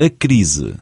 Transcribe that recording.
A crise.